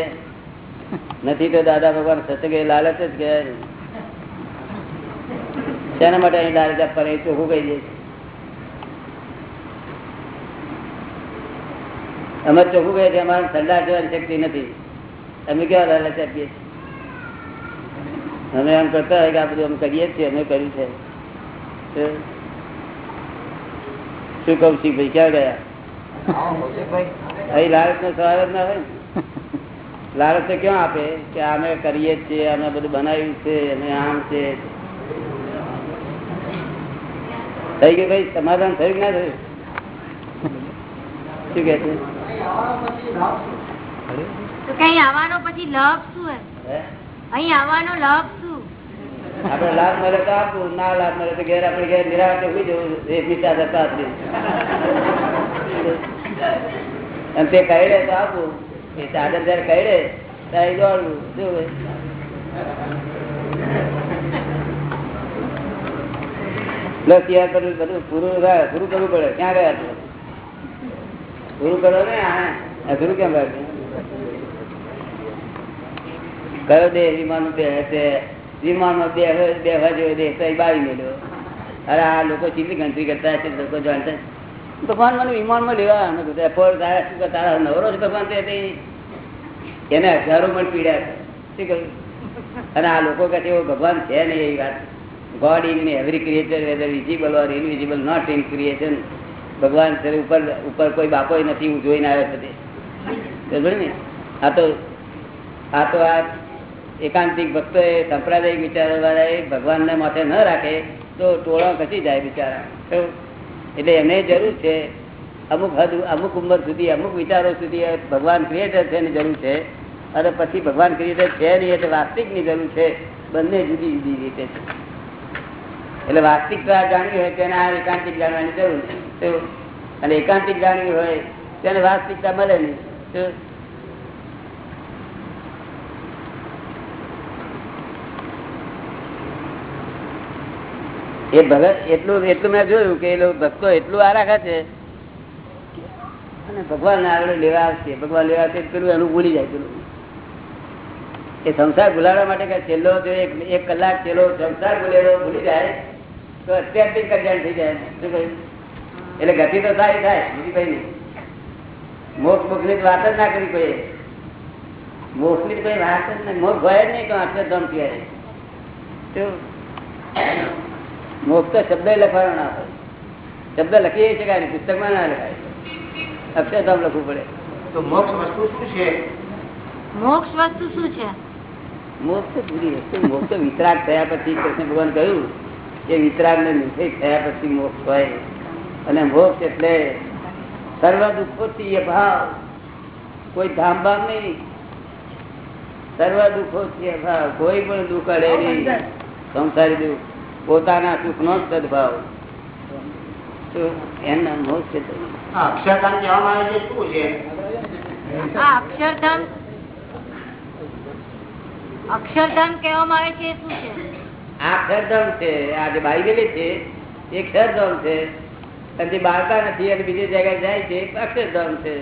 નથી તો દાદા ભગવાન સત્સંગે લાલચ જ કે શેના માટે અહીં લાલચ આપવાની એ ચોખ્ખું કહી દે? અમે ચોખ્ખું કહીએ છીએ અમારે ઠંડા જવાની શક્તિ નથી. અમે કેવા લાલચ આપીએ છીએ? અમે એમ કરતા હોય કે આ બધું અમે કરીએ છીએ અમે કર્યું છે. શું શું કહું ભાઈ ક્યાં ગયા? અહીં લાલચ નો સવાલ જ ના હોય લાલચ તો ક્યાં આપે? કે અમે કરીએ છીએ અમે બધું બનાવ્યું છે અમે આમ છે. થઈ ગયું ભાઈ? સમાધાન થયું કે ના થયું? શું કે છે? કઈ આવવાનો પછી લાભ શું હે? અહીં આવવાનો લાભ શું? આપડે લાભ મળે તો આપવું ના લાભ મળે તો ઘેર આપણે ઘેર નિરાતે હોઈ જવું એ મીઠા જતા અને તે કહે તો આપવું એ સાધન જયારે કહે ત્યારે દોડવું શું હોય? લો, ત્યાં કરવું બધું પૂરું. પૂરું કરવું પડે. ક્યાં ગયા પૂરું કરો ને? પૂરું કેમ રાખ્યું? કયો દે વિમાન બે છે બે બેવા મેળ્યો. અરે આ લોકો ચીલી ગણતરી કરતા હશે લોકો જાણતા ભગવાન મને વિમાનમાં લેવા કીધું, તારા શું તારા નવરો છે ભગવાન તે તે." એને હજારો પણ પીડ્યા શું કહ્યું? અને આ લોકો કહે એવો ભગવાન છે ને એવી વાત. God in every creature whether visible or invisible not in creation ભગવાન છે ઉપર ઉપર કોઈ બાપો નથી હું જોઈને આવ્યો છે ને? આ તો આ તો આ એકાંતિક ભક્તો એ સંપ્રદાયિક વિચારો વાળા એ ભગવાનને માથે ન રાખે તો ટોળા ખસી જાય બિચારા એટલે એમને જરૂર છે, અમુક હદ, અમુક ઉંમર સુધી, અમુક વિચારો સુધી ભગવાન ક્રિએટર છે એની જરૂર છે. અને પછી ભગવાન ક્રિએટર છે નહીં એટલે વાસ્તવિકની જરૂર છે. બંને જુદી જુદી રીતે છે. એટલે વાસ્તવિકતા જાણવી હોય તેને આ એકાંતિક જાણવાની જરૂર છે. અને એકાંતિક જાણવી હોય તેને વાસ્તવિકતા મળે નહીં. એ ભગત એટલું એટલું મેં જોયું કે એ ભક્તો એટલું આ રાખે છે અને ભગવાન આગળ લેવા આવશે. ભગવાન લેવા આવશે પેલું એનું ભૂલી જાય પેલું. એ સંસાર ભૂલાડવા માટે કે છેલ્લો જો એક કલાક છેલ્લો સંસાર ભૂલેલો ભૂલી જાય, તો અત્યારથી કલ્યાણ થઈ જાય શું કહ્યું? એટલે ગતિ તો સારી થાય, બીજી કઈ નહીં. મોક્ષ મોક્ષ વાત જ ના કરી કોઈ. મોક્ષ કોઈ વાત જ નહીં. મોક્ષ ભય જ નહીં તો અક્ષરધામ કહેવાય શું? મોક્ષ તો શબ્દ લખવાનો ના હોય. શબ્દ લખી શકાય નહીં પુસ્તકમાં ના લખાય. અક્ષરધામ લખવું પડે. તો મોક્ષ વસ્તુ શું છે? મોક્ષ વસ્તુ શું છે? મોક્ષ તો જુદી વસ્તુ. મોક્ષ વિતરાગ થયા પછી કૃષ્ણ ભગવાન કહ્યું કે વિતરાગ ને નિષેધ થયા પછી મોક્ષ હોય. અને મોક્ષ એટલે સર્વ દુઃખોથી એ ભાવ કોઈ ધામ બામ નહીં. સર્વ દુઃખોથી એ ભાવ કોઈ પણ દુઃખ અડે નહીં. સંસારી દુઃખ. પોતાના સુખ નો સદભાવ. તો એના મોક્ષ છે આ અક્ષરધામ કહેવામાં આવે છે શું છે? આ અક્ષરધામ. અક્ષરધામ કહેવામાં આવે છે એ શું છે? આ અક્ષરધામ છે આ જે બાઈબેલી છે એ અક્ષરધામ છે. અને જે બાળકા નથી અને બીજી જગ્યાએ જાય છે એ અક્ષરધામ છે.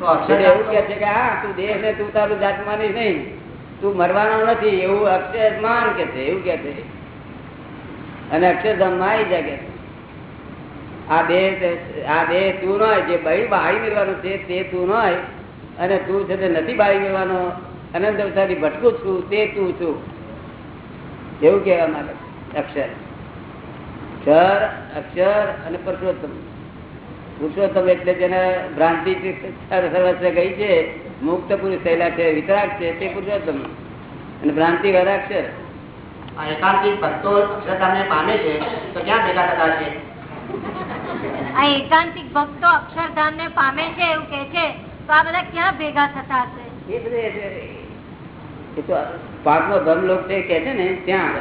તો એવું કે છે કે હા તું દેહ ને તું તારું જાત માની નહીં. તું મરવાનો નથી એવું અક્ષર માન કે છે એવું કે છે. અને અક્ષરધામમાં આવી જાય આ બે આ બે તું ન જે બહી બહારી મેળવાનું છે તે તું ન અને તું છે તે નથી બહારી મેળવાનો, અનંત અવતારી ભટકું છું, તે તું છું. એવું કહેવા માટે અક્ષર. ક્ષર અક્ષર અને પુરુષોત્તમ. પુરુષોત્તમ એટલે જેને ભ્રાંતિ સર્વસ્વ ગઈ છે, મુક્ત પુરુષ થયેલા છે, વિતરાગ છે, તે પુરુષોત્તમ. અને ભ્રાંતિ વરાક્ષર આ એકાંતિક ભક્તો અક્ષરધામને પામે છે તો ક્યાં ભેગા થતા છે આ એકાંતિક ભક્તો અક્ષરધામ ને પામે છે એવું કે છે તો આ બધા ક્યાં ભેગા થતા હશે? તો પાંચમો બ્રહ્મલોક છે કે છે ને ત્યાં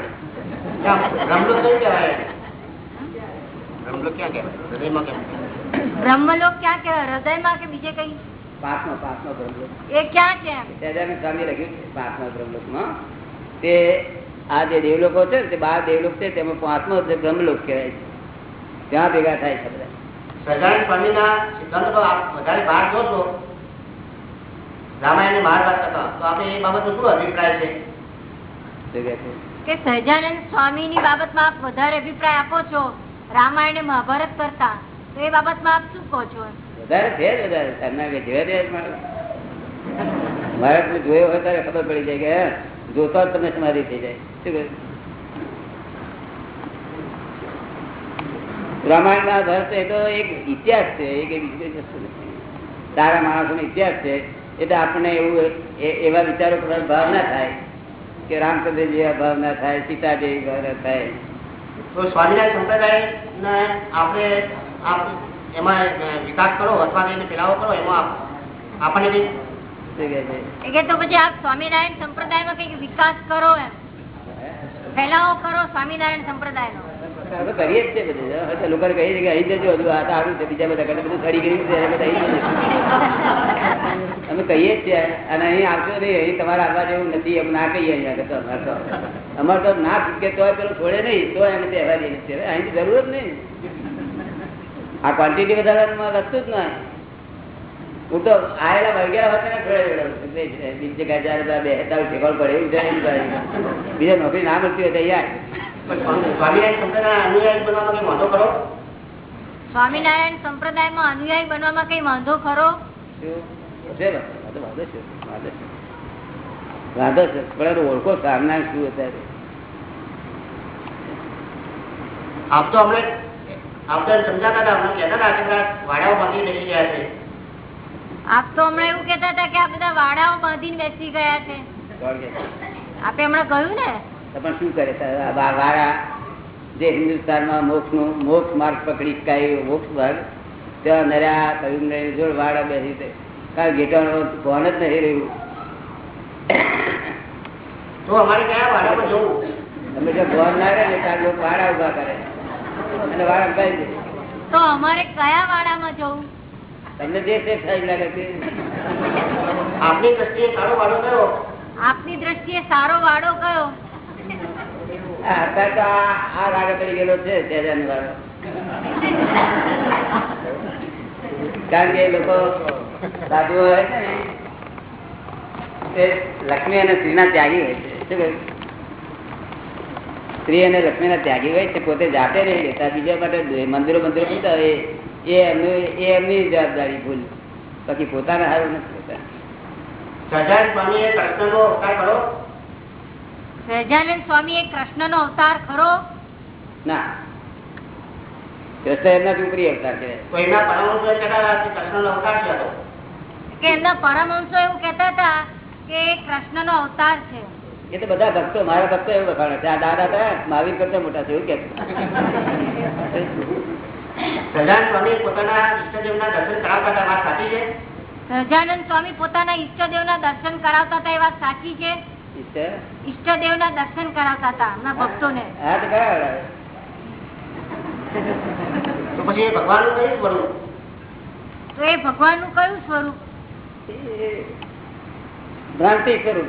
બ્રહ્મલોક કયું? કહેવાય? બ્રહ્મલોક ક્યાં કહેવાય? હૃદયમાં બ્રહ્મલોક ક્યાં કે હૃદયમાં કે બીજે કઈ? પાંચમો પાંચમો બ્રહ્મલોક એ ક્યાં છે સહેજાનંદ સ્વામી લખ્યું છે બ્રહ્મલોકમાં તે આ જે દેવલોકો છે ને તે બાર દેવલોક છે તેમાં પાંચમો બ્રહ્મલોક કહેવાય છે. ત્યાં ભેગા થાય છે બધા. સહજાનંદ સ્વામીના સિદ્ધાંતો વધારે બહાર જોશો રામાયણ મહાભારત તો આપણે એ બાબતનો શું અભિપ્રાય છે? કે સહજાનંદ સ્વામી ની બાબતમાં આપ વધારે અભિપ્રાય આપો છો રામાયણ અને મહાભારત કરતા તો એ બાબતમાં આપ શું કહો છો? વધારે છે વધારે. કે જોયા હોય ત્યારે ખબર પડી જાય કે જોતા તમને સમાધિ થઈ જાય? રામાયણ મહાભારત એ તો એક ઇતિહાસ છે એક સારા માણસો ઇતિહાસ છે, એટલે આપણને એવું એવા વિચારો કરવાનો ભાવ ના થાય કે રામચંદ્ર જેવા ભાવ ના થાય સીતા જેવી ભાવ ના થાય. તો સ્વામિનારાયણ સંપ્રદાયને આપણે એમાં વિકાસ કરો અથવા એને ફેલાવો કરો, એમાં આપ- આપણને તો પછી આપ સ્વામિનારાયણ સંપ્રદાયમાં કંઈક વિકાસ કરો એમ. ફેલાવો કરો સ્વામિનારાયણ સંપ્રદાય અમે કરીએ જ છે બધું. હવે તો લોકોને કહીએ કે અહીં જજો હજુ આ સારું છે બીજા બધા કરતા બધું સડી ગયું છે અહીં અમે કહીએ જ છીએ અને અહીં આવશો નહીં અહીં તમારે આવવા જેવું નથી એમ ના કહીએ અહીંયા તો અમારે તો. અમારે તો ના છૂટકે તોય પેલું છોડે નહીં તો એને તહેવાર છીએ જરૂર જ નહીં. આ ક્વોન્ટિટી વધારવામાં રસ્તું જ ના હું તો આયેલા હોત બીજી જયારે બે પડે એવું નોકરી ના મળતી હોય તો સ્વામિનારાયણ સંપ્રદાયમાં અનુયાયી બનવામાં કઈ વાંધો ખરો? છે વાંધો વાંધો છે. વાંધો છે. વાંધો છે પણ ઓળખો સામના શું અત્યારે? આપ તો હમણે આપ સમજાતા હતા હમણાં કહેતા હતા કે વાડાઓ બાકી રહી ગયા છે. આપ તો હમણાં એવું કેતા હતા કે આ બધા વાડાઓ બાંધીને બેસી ગયા છે? આપે હમણાં કહ્યું ને? પણ શું કરે? વાળા જે હિન્દુસ્તાનમાં મોક્ષનું મોક્ષ માર્ગ પકડી કાઢ્યો મોક્ષ માર્ગ ત્યાં નર્યા કયું ને જોડ વાળા બેસી છે. કારણ ગેટાનો ફોન જ નહીં રહ્યું. તો અમારે કયા વાડામાં જવું? તમે જો ભણ ના રહે ને ત્યાં લોકો ઊભા કરે અને વાળા કહી દે તો અમારે કયા વાડામાં જવું? તમને જે તે સારી લાગે છે. આપની દ્રષ્ટિએ સારો વાળો કયો? આપની દ્રષ્ટિએ સારો વાળો કયો? અત્યારે તો આ આ રાડો ગયેલો છે સહેજાનો વાળો. કારણ કે લોકો સાધુઓ હોય છે ને તે લક્ષ્મી અને સ્ત્રીના ત્યાગી હોય છે. શું કહ્યું? સ્ત્રી અને લક્ષ્મીના ત્યાગી હોય છે પોતે જાતે નહીં રહેતા બીજા માટે મંદિરો મંદિરો પૂછતા હોય એ એમનું એ એમની જવાબદારી ભૂલ. બાકી પોતાને સારું નથી નો. કૃષ્ણ ઉપરી અવતાર છે એમના પરમહંસો એવું કેતા હતા કે કૃષ્ણ નો અવતાર છે. એ તો બધા ભક્તો મારા ભક્તો એવું વખાણે છે. આ દાદા હતા મહાવીર કરતા મોટા છે એવું કે સહજાનંદ સ્વામી પોતાના ઈષ્ટદેવના દર્શન કરાવતા હતા વાત સાચી છે? સહજાનંદ સ્વામી પોતાના ઈષ્ટદેવ ના દર્શન કરાવતા હતા એ વાત સાચી છે? ઈષ્ટદેવ? ના દર્શન કરાવતા હતા એમના ભક્તોને. હા તો કયા તો પછી એ ભગવાનનું કયું સ્વરૂપ? તો એ ભગવાનનું કયું સ્વરૂપ? ભ્રાંતિ સ્વરૂપ.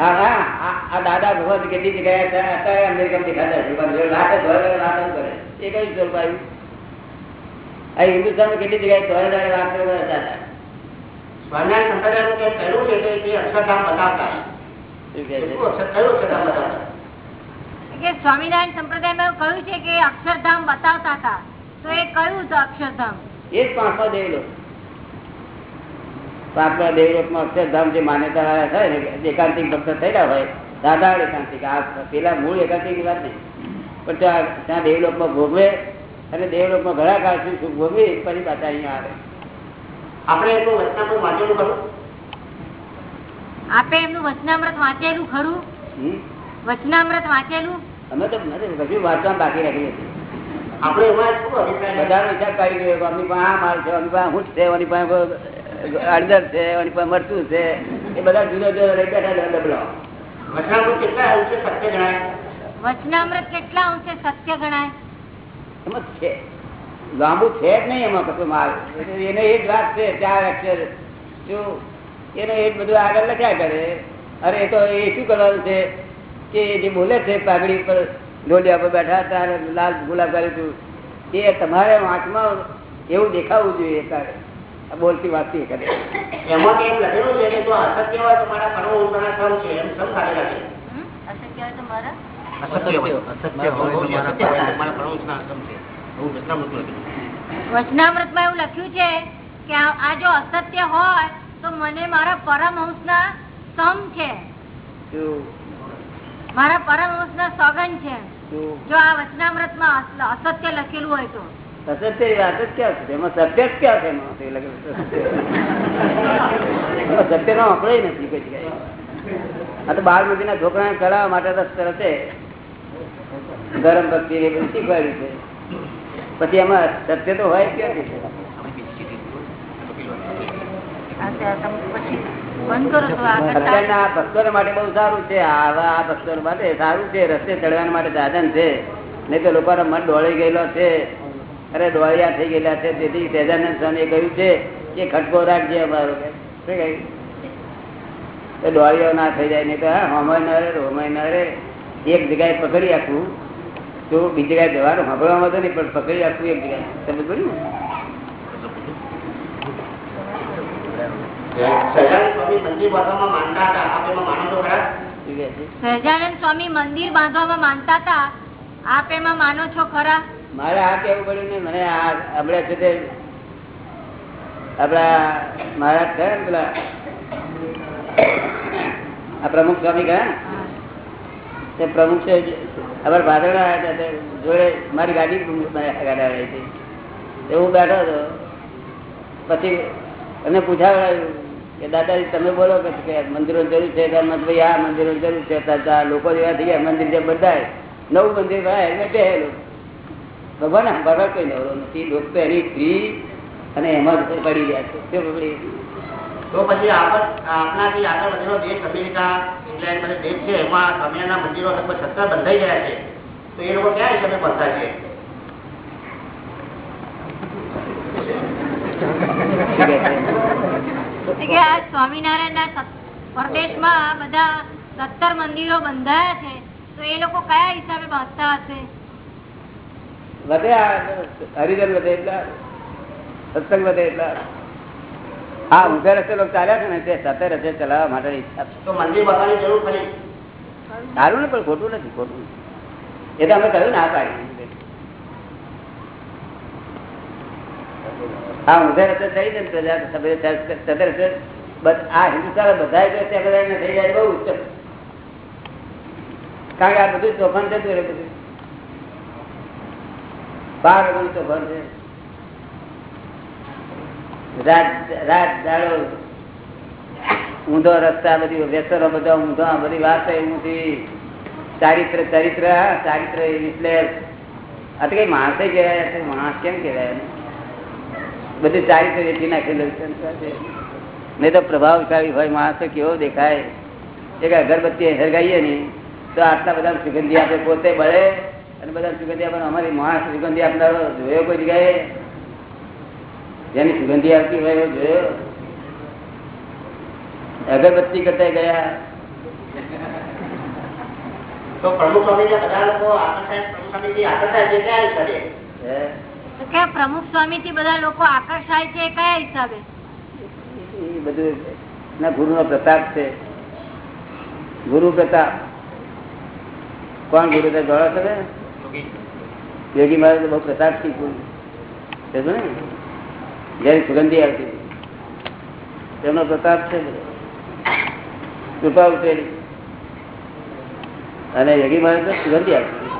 હા હા આ- દાદા ભગવાન કેટલી જગ્યાએ અત્યારે અમેરિકામાં દેખાતા છે. પણ જો લાખે ધોરણ કરે. એ કયું સ્વરૂપ આવ્યું? આ હિન્દુસ્તાનમાં કેટલી જગ્યાએ ધોળે ધોળે વાત કરે હતા? સ્વામિનારાયણ સંપ્રદાયનું છે તે અક્ષરધામ બતાવતા સ્વામિનારાયણ સંપ્રદાયમાં કહ્યું છે કે અક્ષરધામ બતાવતા હતા. તો એ કયું હતું અક્ષરધામ? એ જ પાંચમા દેવલોક. પાંચમા દેવલોકમાં અક્ષરધામ જે માન્યતા વાળા થાય ને એકાંતિક ભક્ત થયેલા હોય દાદા એકાંતિક આ પેલા મૂળ એકાંતિકની વાત નહીં. પણ ત્યાં ત્યાં દેવલોકમાં ભોગવે અને દેવલોકમાં ઘણા કાળ સુધી સુખ ભોગવી પછી પાછા અહીંયા આવે. આપણે એમનું વચનામૃત વાંચેલું ખરું? આપે એમનું વચનામૃત વાંચેલું ખરું? વચનામૃત વાંચેલું? અમે તો કશું વાંચવા બાકી રાખી નથી. આપણે એમાં બધાનો વિચાર કાઢી ગયો કે પાસે આ માલ છે આમની પાસે ઊંટ છે આમની પાસે અડદર છે આમની પાસે મરચું છે. એ બધા જુદા જુદા રહી બેઠા ડબલો વચનામૃત કેટલા સત્ય વચનામૃત કેટલા અંશે સત્ય ગણાય? એમાં છે. લાંબુ છે જ નહીં એમાં કશું માલ. એને એ જ વાત છે ચાર અક્ષર. શું એને એ બધું આગળ લખ્યા કરે અરે એ તો એ શું કરવાનું છે? કે જે બોલે છે પાઘડી પર ઢોલિયા પર બેઠા હતા લાલ ગુલાબ કર્યું હતું એ તમારે વાંચમાં એવું દેખાવું જોઈએ તારે આ બોલતી વાંચતી કરે એમાં એમ લખેલું છે કે જો અસત્ય હોય તો મારા કરવો ઉતારા થવું છે એમ સમ ખાલી રાખે અસત્ય હોય તો મારા? વચનામૃતમાં લખેલું એવું લખ્યું છે કે આ જો અસત્ય હોય તો મને મારા પરમહંસના સમ છે. મારા પરમહંસ ના સોગન છે. જો આ વચનામૃતમાં અસત્ય લખેલું હોય તો. અસત્યની ક્યાં છે? એમાં સત્ય સત્ય નો આંકડો નથી આ તો બાળ મંદિરના છોકરાને ચડાવવા માટે રસ્તે રસ્તે ગરમ ભક્તિ એ બધું શીખવાડ્યું છે. પછી એમાં સત્ય તો હોય જ ક્યાંથી આ તે તમે પછી બંધ કરો તો આગળ ચાલે. અત્યારના ભક્તો માટે બહુ સારું છે. આવા આ ભક્તો માટે સારું છે. રસ્તે ચડવા માટે સાધન છે. નહીં તો લોકોનો મન ડોળી ગયેલો છે. અરે ડોળિયા થઈ ગયેલા છે. તેથી સહેજાનંદ સ્વામીએ કહ્યું છે કે ખટકો રાખજે અમારો. શું કહ્યું? ડોળીઓ ના થઈ જાય. નહીં તો હા હોમય ન રે હોમય ન રે એક જગ્યાએ પકડી રાખવું તો બીજે જગ્યાએ જવાનું સાંભળવામાં તો નહીં પણ પકડી રાખવું એમ તમે બોલ્યું સહજાનંદ સ્વામી મંદિર બાંધવામાં માનતા હતા. આપ એમાં માનો છો ખરા? શું કહે છે સહજાનંદ સ્વામી મંદિર બાંધવામાં માનતા હતા. આપ એમાં માનો છો ખરા? મારે આ કેવું પડ્યું ને મને આ આપણે છે તે આપડા મહારાજ થયા ને પેલા. આ પ્રમુખ સ્વામી ગયા તે પ્રમુખ છે અમારા ભાદરડા આવ્યા હતા જોડે મારી ગાડી ગાડા રહી હતી. એવું બેઠો હતો. પછી એમને પૂછાવડાયું કે, દાદાજી, તમે બોલો કે કે મંદિરો જરૂર છે? ભાઈ આ મંદિરો જરૂર છે. લોકો જેવા થઈ ગયા મંદિર જે બધાય નવું મંદિર ભાઈ એટલે બેહેલું. ભગવાન ભગવાન કોઈ નવરો નથી. લોકો એની ફ્રી અને એમાં પડી ગયા છે. શું પડી? તો પછી આપણ આપણાથી આગળ વધેલો દેશ અમેરિકા ઇંગ્લેન્ડ બધે દેશ છે એમાં સમયના મંદિરો લગભગ સત્તર બંધાઈ ગયા છે. તો એ લોકો ક્યાં હિસાબે બંધા છે? સ્વામિનારાયણ ના સત- પરદેશમાં બધા સત્તર મંદિરો બંધાયા છે તો એ લોકો કયા હિસાબે બાંધતા હશે? વધે હરિજન વધે એટલા સત્સંગ વધે એટલા. હા ઊંધા રસ્તે લોકો ચાલ્યા છે ને તે સતે રસ્તે ચલાવવા માટે ઈચ્છા તો મંદિર બાંધવાની જરૂર ખરી. સારું ને પણ ખોટું નથી ખોટું એ તો અમે કહ્યું ને પાડી હા ઊંધા રસ્તે થઈ જાય ને સદર રસ્તે આ હિન્દુસ્તાન બધા જો ત્યાં બધા થઈ જાય બહુ ઉચ્ચ કારણ કે આ બધું તોફાન થતું એટલે બધું. બાર બધું તોફાન છે. રાત રાત દાડો ઊંધો રસ્તા બધી વ્યસનો બધા ઊંધો બધી વાત ઊંધી ચારિત્ર, ચરિત્ર ચારિત્ર એટલે આ કઈ માણસે કહેવાય માણસ કેમ કહેવાય? બધું ચારિત્ર વેચી નાખેલું નહીં તો પ્રભાવશાળી હોય, માણસ કેવો દેખાય? એક અગરબત્તી હરગાઈએ ને, તો આટલા બધા સુગંધી આપે, પોતે બળે, અને બધા સુગંધી આપણે અમારી માણસ સુગંધી આપનારો જોયો કોઈ જગ્યાએ? જેની સુગંધી આવતી હોય એવો જોયો? અગરબત્તી કરતા ગયા? તો પ્રમુખ સ્વામી બધા લોકો પ્રમુખથી બધા લોકો આકર્ષાય છે કયા હિસાબે? બધું ના ગુરુ નો પ્રતાપ છે. ગુરુ પ્રતાપ. કોણ ગુરુ જોડો છો યોગી. મહારાજ બહુ પ્રતાપથી ગુરુ ને? જયારે સુગંધી આવતી તેમનો પ્રતાપ છે કૃપા ઉતરેલી. અને યગી મહારાજ સુગંધી આવતી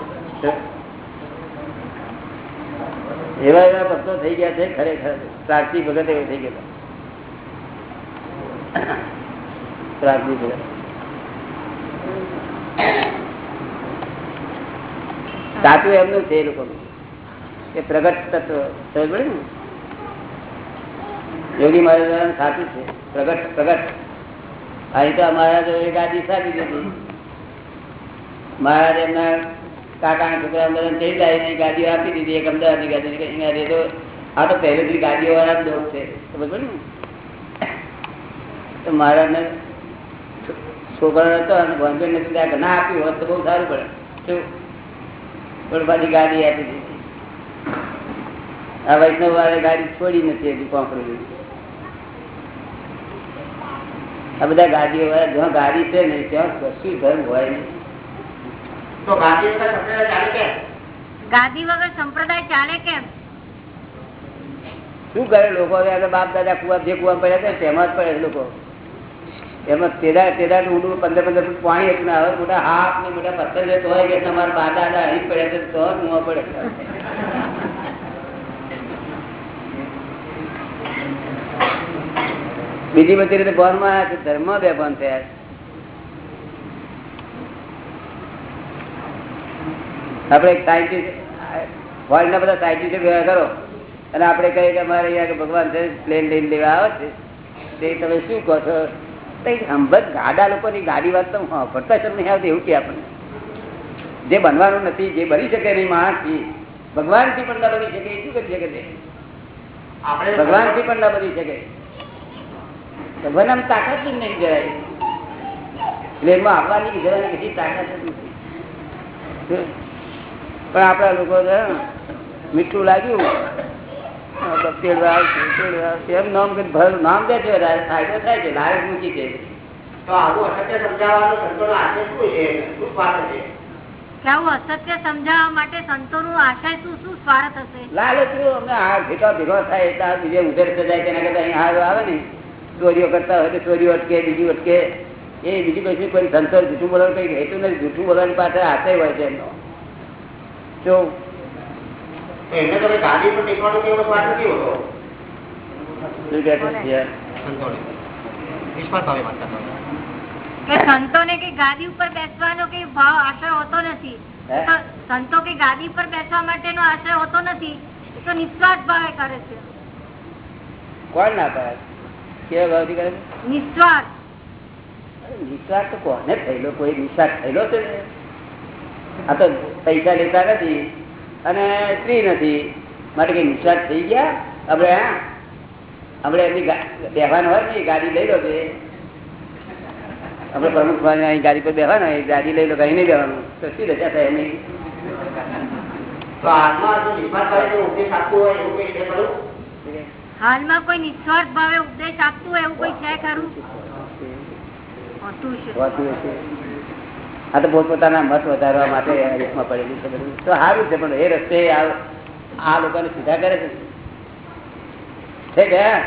એવા એવા ભક્તો થઈ ગયા છે, ખરેખર પ્રાર્થી ભગત એવો થઈ ગયા પ્રાર્થી ભગત. સાચું એમનું છે એ લોકોનું. કે પ્રગટ તત્વ. સમજ પડે ને? યોગી મહારાજ સાચું છે, પ્રગટ પ્રગટ. અહીં તો અમારા જો એક ગાદી સાચી દીધી મહારાજ એમના કાકાના છોકરા બધા ચડી જાય ગાડીઓ આપી દીધી, એક અમદાવાદની ગાડી અહીંયા એ તો આ તો પહેલેથી ગાડીઓ વાળા દોષ છે. ખબર ને? તો મહારાજને છોકરા હતો અને ભણતર નથી ત્યાં ના આપ્યું હોત તો બહુ સારું પડે. શું? પણ પાછી ગાડી આપી દીધી. આ વૈષ્ણવ વાળા ગાડી છોડી નથી હજી કોંકરી આ બધા ગાડીઓ વાળા જ્યાં ગાડી છે ને ત્યાં કશું ધર્મ હોય નહીં. તો ગાંધી વગર સંપ્રદાય ચાલે કેમ? ગાદી વગર સંપ્રદાય ચાલે કેમ? શું કરે લોકો? બાપ દાદા કુવા જે કુવા પડ્યા છે તેમાં જ પડે લોકો. એમાં ઊંડું પંદર પંદર ફૂટ પાણી હતું આવે મોટા હાથ ને મોટા પથ્થર છે તોય કે તમારા બા દાદા અહીં પડ્યા છે તો કુવા પડે. બીજી બધી રીતે ભાનમાં આવ્યા છે ધર્મ બે ભાન થયા. આપણે સાયન્ટિસ્ટ ફોરેનના બધા સાયન્ટિસ્ટ ભેગા કરો અને આપણે કહીએ કે અમારે અહીંયા કે ભગવાન પ્લેન લઈને લેવા આવે છે. તે તમે શું કહો છો? અંબત ગાડા લોકોની ગાડી વાત તો ફરતા શબ્દ નહીં આવતી એવું કે આપણને. જે બનવાનું નથી જે બની શકે નહીં માણસથી ભગવાનથી પણ ના બની શકે એ શું કરી શકે તે? આપણે ભગવાનથી પણ ના બની શકે. ભગવાન આમ તાકાત જ નહીં જરાય એમાં આપવાની જવાની બધી તાકાત જ નથી. પણ આપણા લોકો મીઠું લાગ્યું. તેડવા તેડવા એમ નામ કરીને ભરેલું નામ દે છે ફાયદો થાય છે લાલચ મૂકી છે. તો આવું અસત્ય સમજાવવાનો સંતોનો આશય શું છે? શું સ્વાર્થ છે? આવું અસત્ય સમજાવવા માટે સંતોનું આશય શું? શું સ્વાર્થ હશે? લાલચ અમને આ ભેગા ભેગા થાય એટલે આ બીજે ઉધર જાય તેના કરતા અહીં હારો આવે ને. ચોરીઓ કરતા હોય તો ચોરીઓ અટકે બીજું અટકે. એ બીજું કશું કોઈ સંતોર જૂઠું બોલવાનું કઈ હેતું નથી. જૂઠું બોલવાની પાછળ હાથે હોય છે એમનો. જો તો એમને તમે ગાદી પર ટેકવાનો કેવો સ્વાર્થ નથી હોતો? શું કહે છે નિષ્ફળ ભાવે માનતા હોય. કે ગાદી ઉપર બેસવાનો કે ભાવ આશય હોતો નથી? સંતો કે ગાદી પર બેસવા માટેનો આશય હોતો નથી? એ તો નિસ્વાર્થ ભાવે કરે છે. કોણ ના પાડે કેવા ભાવથી કરે નિસ્વાર્થ. નિસ્વાર્થ તો કોને થયેલો? કોઈ નિસ્વાર્થ થયેલો છે આ તો પૈસા લેતા નથી અને સ્ત્રી નથી. માટે કઈ નિસ્વાર્થ થઈ ગયા? આપણે હા? આપણે એમની બેહવાનું હોય ને ગાડી લઈ લો આપડે આપણે પ્રમુખ અહીં ગાડી પર બેહવાનું હોય ગાડી લઈ લો કઈ નહીં બેવાનું તો શી રજા થાય એમની? આત્મા જો નિસ્વાર્થ ભાવે જો ઉપદેશ આપવું હોય એવું કઈ ખરું? હાલમાં કોઈ નિસ્વાર્થ ભાવે ઉપદેશ આપતું એવું કોઈ છે ખરું. આ તો પોતપોતાના મત વધારવા માટે તો સારું છે, પણ એ રસ્તે આ આ લોકોને સીધા કરે છે. છે? ગયા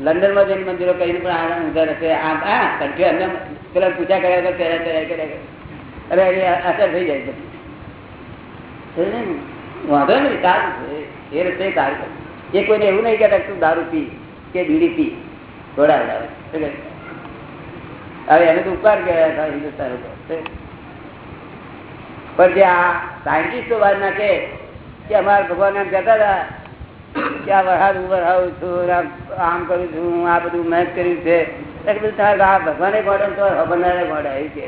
લંડનમાં જઈને મંદિરો કહીને પણ આનંદ ઉધાર રસ્તે આમ હા કંઠ્યો એમને પેલા પૂજા કર્યા વગર ત્યારે ત્યારે અરે અસર થઈ જાય છે. વાંધો નહીં, સારું છે. એ રસ્તે સારું. એ કોઈને એવું નહીં કહેતા તું દારૂ પી કે બીડી પી. થોડા હવે એને તો ઉપકાર કર્યા હતા હિન્દુસ્તાન ઉપર. પણ જે આ સાયન્ટિસ્ટો વાત ના કે અમારા ભગવાન એમ કહેતા હતા કે આ વરસાદ હું આવું છું, આમ કરું છું આ બધું મહેનત કર્યું છે. બધું તારે આ ભગવાને ગોડે તો ખબર ના ગોડે એવું કે